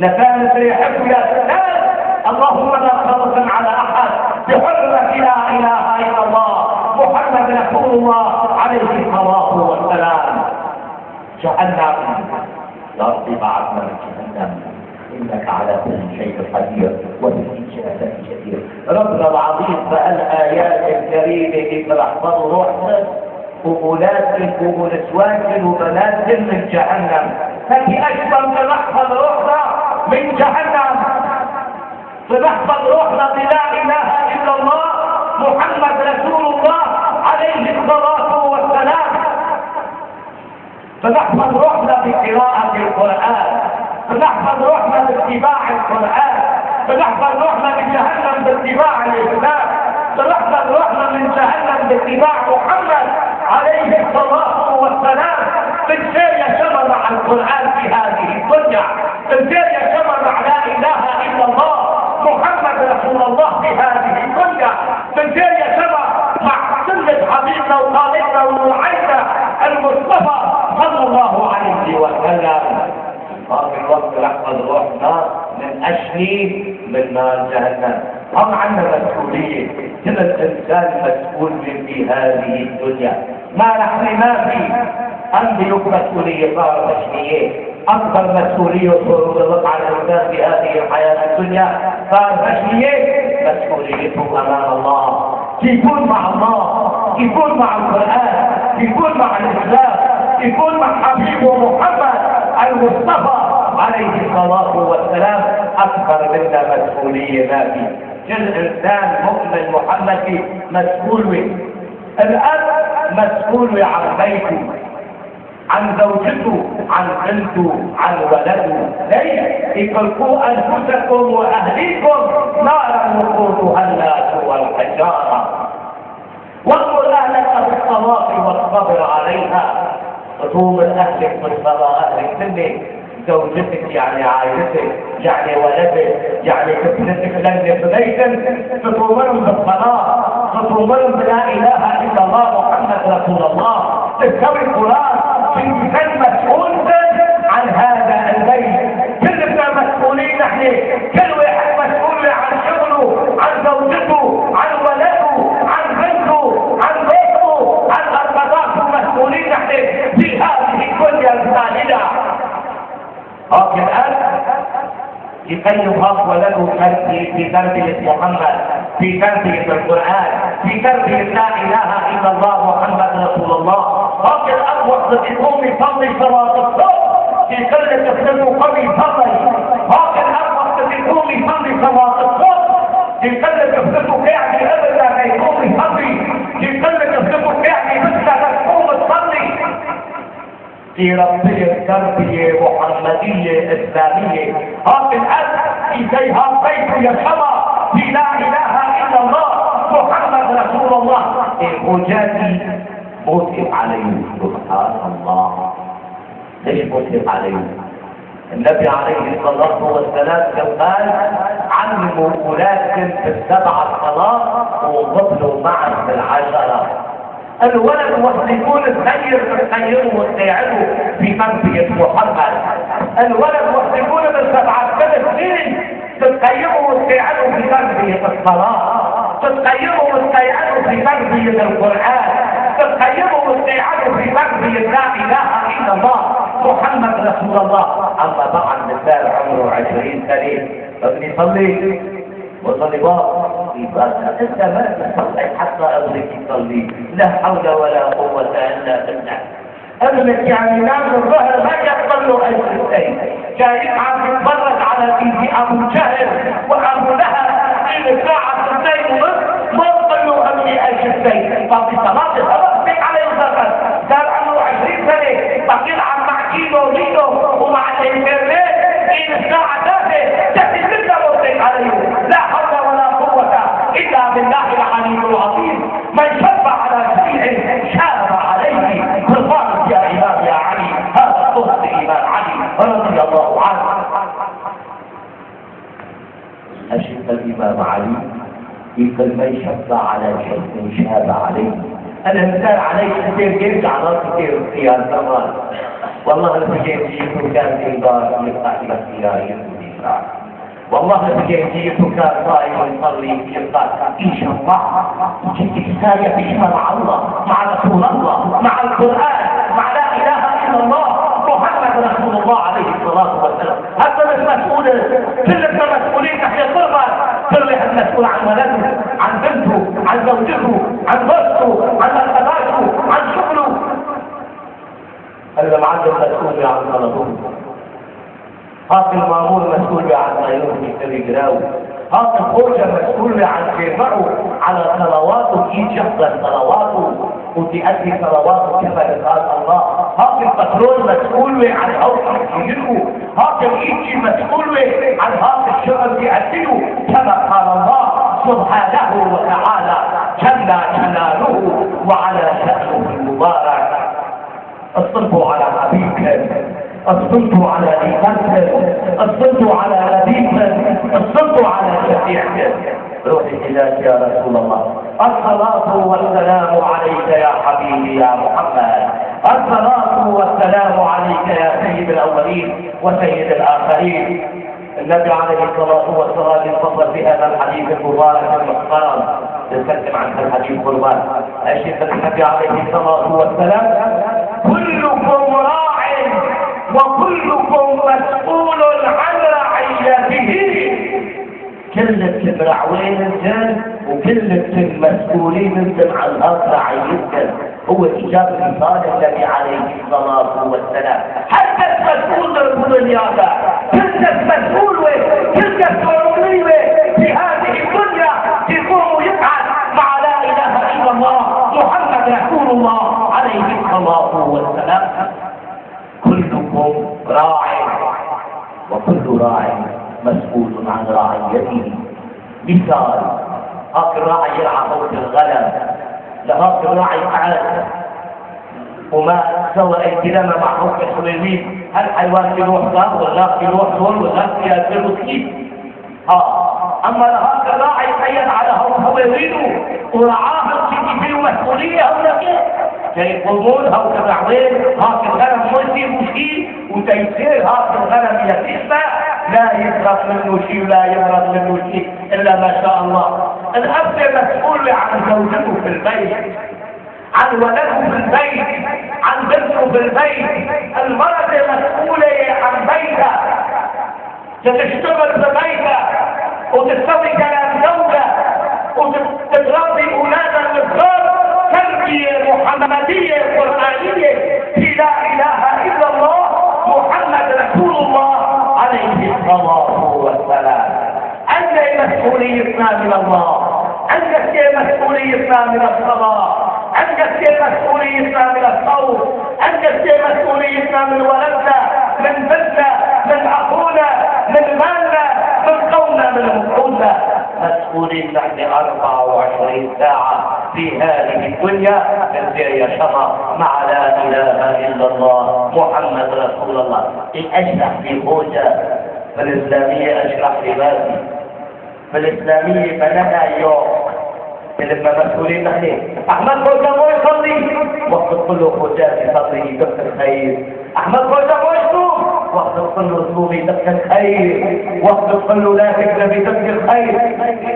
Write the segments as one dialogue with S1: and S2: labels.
S1: نفانس يحب يا سلام. اللهم لا تغضب على أحد. بحرمة لا إله إلا الله. محمد رسول الله عليه الصلاة والسلام. جعلنا يا رب بعثنا من جهنم. إنك على كل شيء قدير. وبالإجابة جدير ربنا العظيم فالآيات الكريمة اللي احفظوا روحنا وأولادك ونسوانك وبنات من جهنم. ففي أكبر من نحفظ روحنا من جهنم. فنحفظ روحنا بلا إله إلا الله محمد رسول الله عليه الصلاة والسلام. فنحفظ روحنا بقراءة القرآن. فنحفظ روحنا باتباع القرآن. فنحفظ روحنا من جهنم باتباع الإسلام. فنحفظ روحنا من جهنم باتباع محمد عليه الصلاة والسلام. يا شمر مع القرآن في هذه الدنيا؟ بنسير يا شمر مع لا إله إلا الله محمد رسول الله في هذه الدنيا؟ يا شمر مع سنة حبيبنا وطالبنا ومعينا المصطفى صلى الله عليه وسلم. هذا الوقت نحفظ روحنا من أجل من نار جهنم. عندنا مسؤولية؟ كل الإنسان مسؤول في هذه الدنيا؟ ما نحن ما في. أنبيك مسؤولية صار تشمية أكبر مسؤولية تطلق على الإنسان في هذه الحياة الدنيا صار تشمية مسؤوليته أمام الله. يكون مع الله يكون مع القرآن يكون مع الإسلام يكون مع حبيبه محمد المصطفى عليه الصلاة والسلام. أكبر منا مسؤولية ما في. كل إنسان مؤمن محمدي مسؤول الأب مسؤول عن بيته عن زوجته عن بنته عن ولده. ليش اتركوا أنفسكم وأهليكم نارا وقودها الناس والحجاره وامر اهلك بالصلاه والصبر عليها. طول اهلك بالصلاه اهلك زوجتك يعني عائلتك يعني ولدك يعني كفلتك لن بيتك تطومرهم بالصلاة تطومرهم بلا إله إلا الله محمد رسول الله. تستوي القرآن يقيم أخ ولده في تربية محمد في تربية القرآن في تربية لا إله إلا الله محمد رسول الله. الأب وقت الأم يصلي صلاة الصبح في كل طفل قوي فضل. الأب وقت الأم يصلي صلاة الصبح في كل طفل قاعد أبدا ما يصلي في ربية تربية محمدية إسلامية. هاك الأب إليها بيت يشمى في لا إله إلا الله محمد رسول الله. الحجاج موتف عليه سبحان الله. ليش موتف عليه؟ النبي عليه الصلاة والسلام قال علموا أولادكم في السبع الصلاة وقبلوا معا في العشرة. الولد وقت يكون الخير تخيره وتساعده في تربية محمد. الولد وقت يكون من سبعة ثلاث سنين تتخيره وتساعده في تربية الصلاة تتخيره وتساعده في تربية القرآن. تتخيره وتساعده في تربية لا إله إلا الله. محمد رسول الله. أما بعد مثال عمره عشرين سنة ابن يصلي والطالبات أنت ما تصلي حتى ابنك يصلي لا حول ولا قوة إلا بالله. ابنك يعني نام الظهر ما يحصل له شيء. جايين عم تتفرج على ايدي أبو جهل وابو لهب في سنتين ونص ما يقول له أي شيء. ففي الإمام علي يقول من شب على شيء شاب عليه. الإنسان عليه كثير يرجع ناس كثير اختيار مرات والله لبيجيته كان في دار يفتح إلى يسوع والله بجيتك صائم يصلي يقال إن شاء الله. جيت في مع الله مع رسول الله مع القرآن مع لا إله إلا الله محمد رسول الله عليه الصلاه والسلام هذا المسؤول كلنا مسؤولين تحت القربة كل المسؤول عن ولده عن بنته عن زوجته عن زوجته عن مرتباته عن شغله المعلم مسؤول عن طلبه. هاك المامور مسؤول عن غيره في الجراوي هاك الخوجة مسؤول عن جمعه على صلواته في شخص صلواته وتأدي صلواته كما قال الله. هاك البترول مسؤول عن اوصل سيده هاك الايجي مسؤول عن هاك الشغل بيأديه كما قال الله سبحانه وتعالى جل جلاله وعلى شأنه المبارك. اصطلبوا على حبيبك اصطلتوا على إيمانك. اصطلتوا على نبيك اصطلتوا على شفيعك روحي إليك يا رسول الله. الصلاة والسلام عليك يا حبيبي يا محمد. الصلاة والسلام عليك يا سيد الأولين وسيد الآخرين. النبي عليه الصلاة والسلام انفصل بهذا الحديث المبارك المحترم. نتكلم عن الحديث قربان. أشهد النبي عليه الصلاة والسلام وكلكم مسؤول عن رعيته كلة المرعوين انت وكلة المسؤولين انت عن الأرض رعيتك هو اجابة صالح النبي عليه الصلاة والسلام. حتى المسؤول الدنيا كلة المسؤول كلة المسؤول في كلكم راع وكل راع مسؤول عن رعيته مثال هاك الراعي يرعى فوق الغنم لهاك الراعي قعد وما سوى الكلام مع حكم هل حيوان يروح ده ولا يروح دول ولا ياكلوا كيف ها. أما لهاك الراعي قيد على هو يريده ورعاها في فيه مسؤوليه ولا كيف يقومون هاك الرعوين هاك الغنم ملتي وشي وتيسير هاك الغنم يتسمع لا يفرق منه شيء ولا يفرق منه شيء إلا ما شاء الله. الأب مسؤول عن زوجته في البيت عن ولده في البيت عن بنته في البيت. المرأة مسؤولة عن بيتها. تشتغل في بيتها وتستوي كلام زوجها وتتربي اولادها بالخير تربية محمدية قرآنية. في لا إله مسؤوليتنا من الله أنت مسؤوليتنا من الصلاة أنت مسؤوليتنا من الصوت أنت مسؤوليتنا من ولدنا من بنتنا من أخونا؟ من مالنا؟ من قومنا؟ من مفعولنا مسؤولين نحن 24 ساعة في هذه الدنيا من يا شرع مع لا إله إلا الله محمد رسول الله. أشرح في خوجة في الإسلامية أشرح لباسي الإسلامية بلدها يوم. لما مسؤولين نحن. أحمد خوجة مو يصلي وقت كله خوجة يصلي دفع الخير أحمد خوجة مو يصوم وقت كله صومي دفع الخير وقت كله لا تكذبي دفع الخير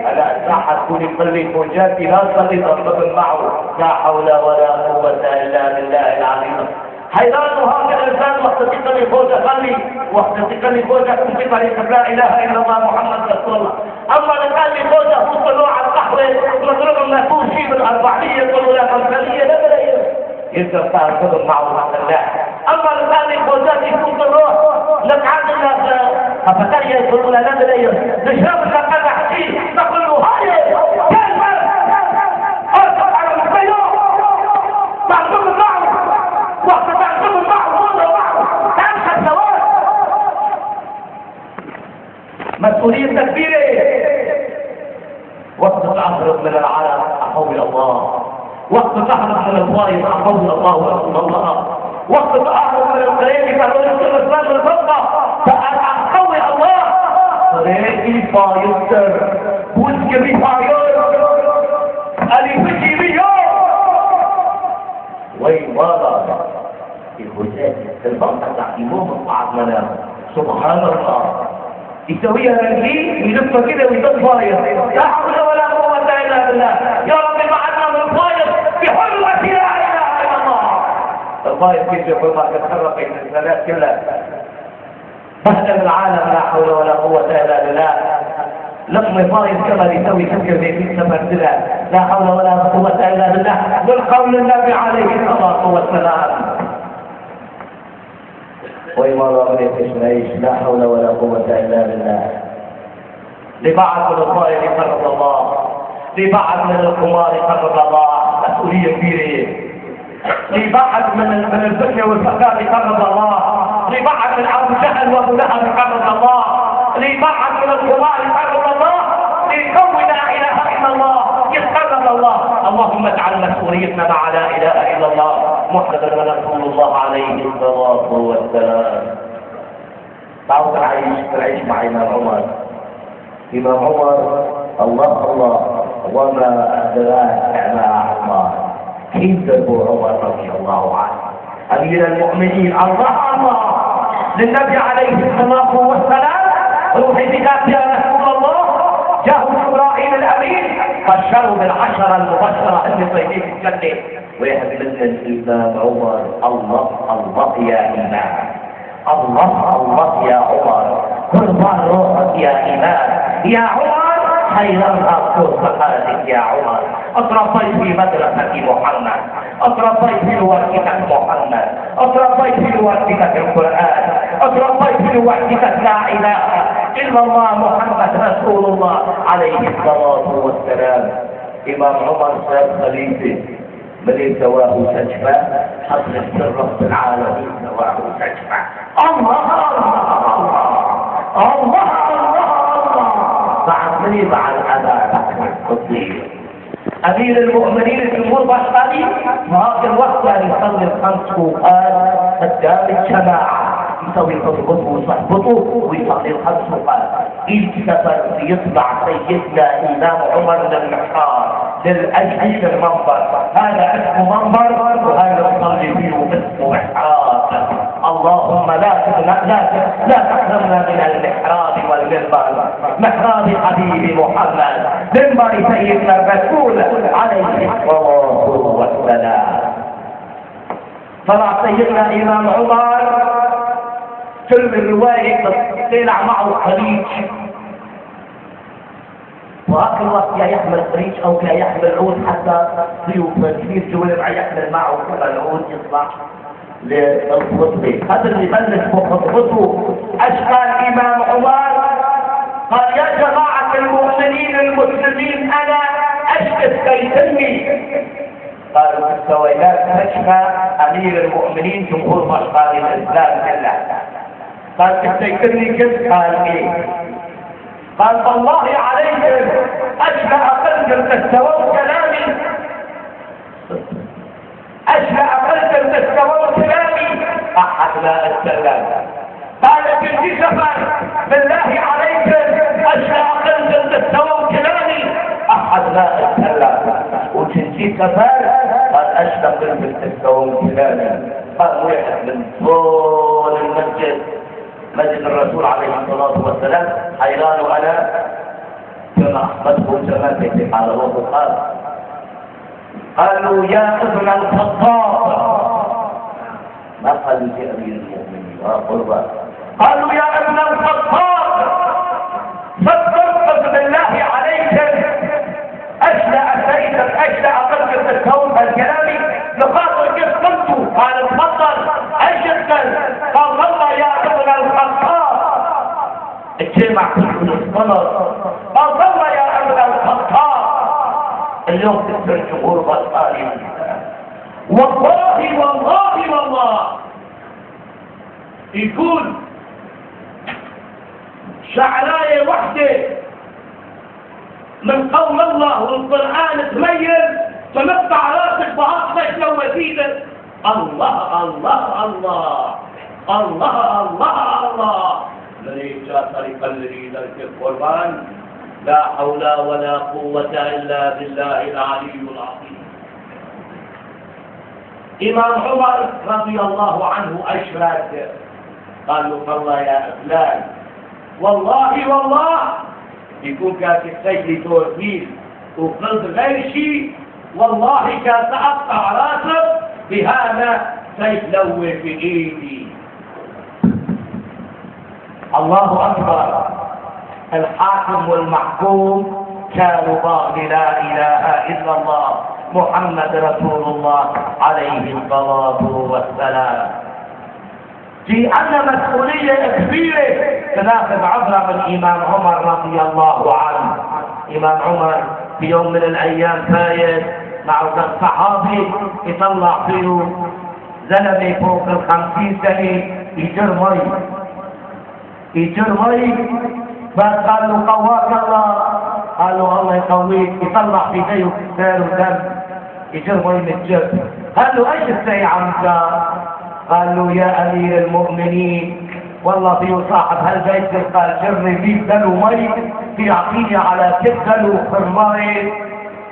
S1: على الساحة تكون يصلي خوجاتي لا تصلي تطلب معه. لا حول ولا قوة إلا بالله العظيم. حيران هذا الإنسان وقت تقني فوجة صلي وقت تقني فوجة كنت طريق لا إله إلا الله محمد رسول الله. أما لقال فوجة فوق نوع القهوة مضرب ما يكون شيء بالاربعية يقول لا خمسانية لا بلا يقدر تعرفون معه مع الله أما لقال فوجة يكون الروح لك عاد الناس ففتايا يقولون لا بلا نشرب لك قدح فيه نقول له هاي كلمة ارفع على الخيار معلوم معه وقت تعلم معه مرة معه تنسى الزواج مسؤولية تكبيرة وقت تعرض من العالم أحول الله وقت تحرق من الطائف أحول الله ورسول الله وقت تعرض من القريب فلو يصير الإسلام الفضة فأحول الله فايستر وسكبي فاير ألي فجي بيو وين ماذا؟ الهداة البطة بتاعت يوم قعد منام سبحان الله. يسويها رجليه ويلفها كده ويصير فايض لا حول ولا قوة إلا بالله. يا رب بعدنا من فايض بحرمة لا إله إلا الله. الفايض كيف يقول تتحرك بين الثلاث كلها؟ بهدل العالم لا حول ولا قوة إلا بالله. لقم فايض كما يسوي في السفر كده لا حول ولا قوة إلا بالله. والقول النبي عليه الصلاة والسلام. وإمارة من التشميش لا حول ولا قوة إلا بالله. لبعض من الطائر قرب الله. لبعض من القمار قرب الله. مسؤولية كبيرة. لبعض من من الفتنة والفساد قرب الله. لبعض أبو جهل وأبو لهب قرب الله. لبعض من القمار قرب الله. لقوم لا إله إلا الله. يتقرب الله. اللهم اجعل مسؤوليتنا مع لا إله إلا الله. محمد رسول الله عليه الصلاة والسلام. تعالوا تعيش تعيش مع إمام عمر. إمام عمر الله الله. وما أدراك ما عمر. كيف أبو عمر رضي الله عنه؟ أمير المؤمنين الله الله. للنبي عليه الصلاة والسلام روحي بذات يا رسول الله جاءه جبرائيل الأمين بشروا بالعشرة المبشرة اللي طيبين في الجنة. ويحملنا الإمام عمر الله الله يا إمام. الله الله يا عمر. قربان روحك يا إمام. يا عمر. خير الأرض فقالت يا عمر. أطرفي في مدرسة محمد. أطرفي في وردك محمد. أطرفي في وردك القرآن. أطرفي في وردك لا إله إلا الله محمد رسول الله عليه الصلاة والسلام. إمام عمر سيد خليفة. من سواه سجفة حضر السر في العالمين سواه الله الله الله الله. بعد من بعد أبا بكر الصديق أمير المؤمنين الجمهور بشري في هذا الوقت كان يصلي الخمس وقال قدام الجماعة. يسوي خطبته وصحبته ويصلي الخمس وقال التفت يطلع سيدنا إمام عمر من المحراب للأجل المنبر. هذا اسمه منبر وهذا يصلي فيه اسمه محراب. اللهم لا لا لا تحرمنا من المحراب والمنبر. محراب حبيبي محمد منبر سيدنا الرسول عليه الصلاة والسلام. طلع سيدنا إمام عمر فيلم الرواية طلع معه الخليج وهاك الوقت يا يحمل الخليج أو لا يحمل العود حتى ضيوف كثير جوال يحمل معه العود يطلع للخطبة. هذا اللي بلش بخطبته. أشقى الإمام عمر قال يا جماعة المؤمنين المسلمين أنا أشكت كيتمي قالوا في السويدات تشفى أمير المؤمنين جمهور مشقى الإسلام كله قال تفتكرني كيف قال إيه؟ قال والله عليكم أشفى أقل تستووا كلامي. أشهى أقلتم تستووا كلامي. أحد لا أتكلم قال في سفر بالله عليكم أقلتم تستووا كلامي أحد لا أتكلم وتنسي سفر قال أشهى أقلتم تستووا كلامي قال واحد من طول المسجد مسجد الرسول عليه الصلاة والسلام حيران أنا كما أحمده جماعة على وقت قال قالوا يا ابن الخطاب ما قالوا يا امير المؤمنين قالوا يا ابن الخطاب اشلع قلبك الكون الكلامي لخاطر كيف قلت قال تفضل اشقا قال والله يا ابن الخطاب. اجتمع كل الصلاة قال والله يا ابن الخطاب. اليوم تكثر الجمهور بطالي والله والله والله. يكون شعراية وحدة من قول الله والقرآن تميز فنقطع راسك بعصبك لو وزيدك الله الله الله الله الله الله. من جاء طريق الذي ذلك القربان لا حول ولا قوة إلا بالله العلي العظيم. إمام عمر رضي الله عنه أشرد قال له والله يا فلان والله والله. يكون كان في السجن توفيل وقلت غير شيء والله كان تقطع راسك بهذا سيف لوي في ايدي الله أكبر. الحاكم والمحكوم كانوا قال لا إله إلا الله محمد رسول الله عليه الصلاة والسلام. في أن مسؤولية كبيرة. تناسب عبرة من إمام عمر رضي الله عنه. إمام عمر في يوم من الأيام فايت مع صحابي يطلع فيه زلمة فوق الخمسين سنة. يجر مي. يجر مي. بس قال له قواك الله. قال له الله يقويك. يطلع في زيه كسار ودم يجر مي من الجر قال له إيش السي عمك قال له يا أمير المؤمنين والله في صاحب هالبيت قال جري في دلو مي في عقيني على دلو خرماري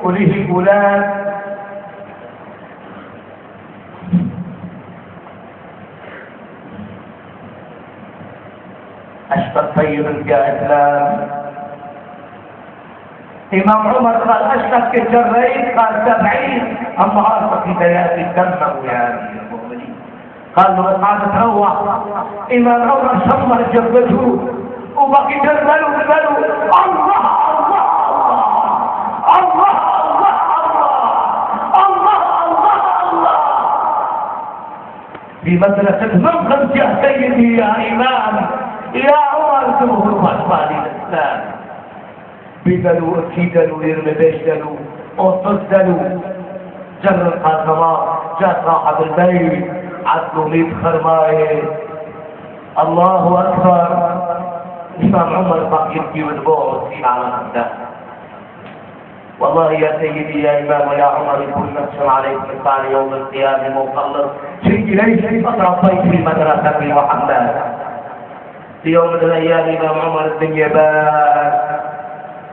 S1: وله فلان أشبه طيب الكائفلان إمام عمر قال أشبه كجريت قال سبعين. أما عارفة في بيات الدم أمير. قال له قال تروى. إمام روح شمر جبته وبقي جبله جبله الله الله الله الله الله الله الله. في مدرسة من يا سيدي يا إمام يا عمر جمهور أسباني الإسلام بدلوا اكيدلوا يرمبشدلوا وصدلوا جر القاسمات جاء صاحب البيت. عدلوا ميت خرماية الله أكبر. إمام عمر بقى يبكي ودموعه تسيل على خده والله يا سيدي يا إمام ويا عمر يكون نفس عليك مثال يوم القيامة مخلص شيء ليش أتربيت في مدرسة محمد. في يوم من الأيام إمام عمر الدنيا باس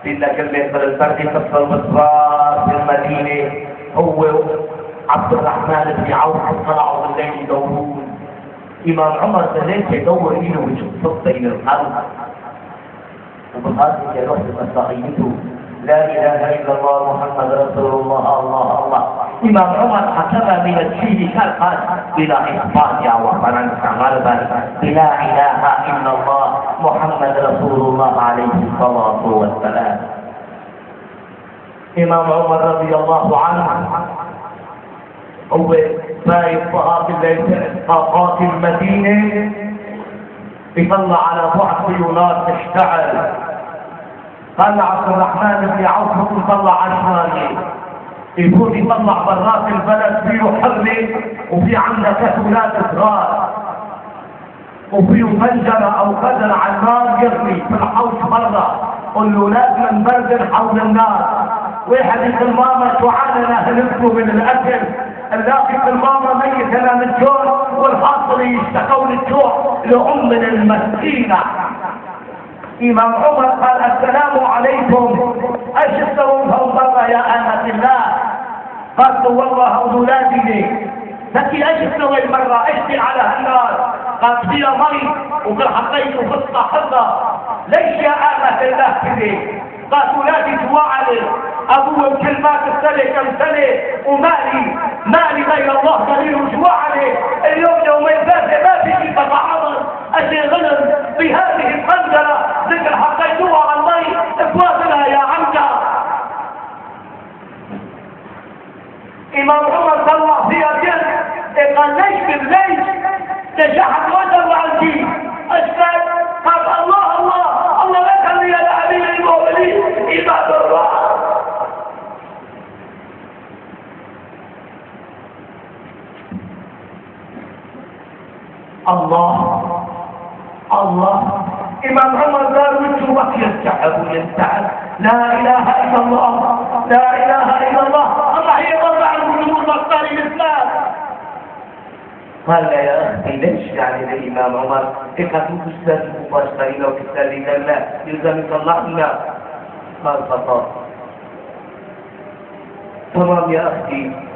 S1: إن كلمة الفرد في المصباح في المدينة. هو عبد الرحمن بن عوف طلعوا بالليل يدورون. إمام عمر بالليل يدور إله ويشوف بين القلب. وبالغالب يروح لمصاحبته لا إله إلا الله محمد رسول الله الله الله. إمام عمر حسب من الشيء قال بلا إخبار يا وطنا غالبا بلا إله إلا الله محمد رسول الله عليه الصلاة والسلام. إمام عمر رضي الله عنه هو فايت طاقات المدينة يطلع على بعد سيولات تشتعل قال عبد الرحمن بن عوف يطلع عشراني يكون يطلع برات البلد فيه حرة وفي عندك كتولات صغار وفيه منجرة أو قدر على النار يرمي في الحوش برا قل له لازم نبردل حول النار. واحد يقول ماما تعاننا هنبكوا من الأكل؟ نلاقي في المرة ميتة من الجوع والحصر يشتكون الجوع لأمنا المسكينة إمام عمر قال السلام عليكم. أشدهم فوضر يا أمة الله. قالت والله أولادي لكن أيش تسوي المرة؟ اشتي على هالنار قالت فيها مي وقال حطيته وفي الصحبة ليش يا آمة الله كذي؟ قاتلاتي دواعل أبو الكلمات السنة كم سنة؟ ومالي مالي غير الله غير وجوع اليوم يوم الفاتح ما في قيمة عمر أشي غنم بهذه الحنجرة ذكر حقيتوها على المي افواصلها يا عمك. إمام عمر طلع فيها بيد قال ليش بالليش تجحد وجه وعندي أشكال قال لا يا أخي ليش يعني الإمام عمر. كنت تستاذ مباشرين أو تستاذين لا يلزم يطلعنا قال خطأ تمام يا أخي.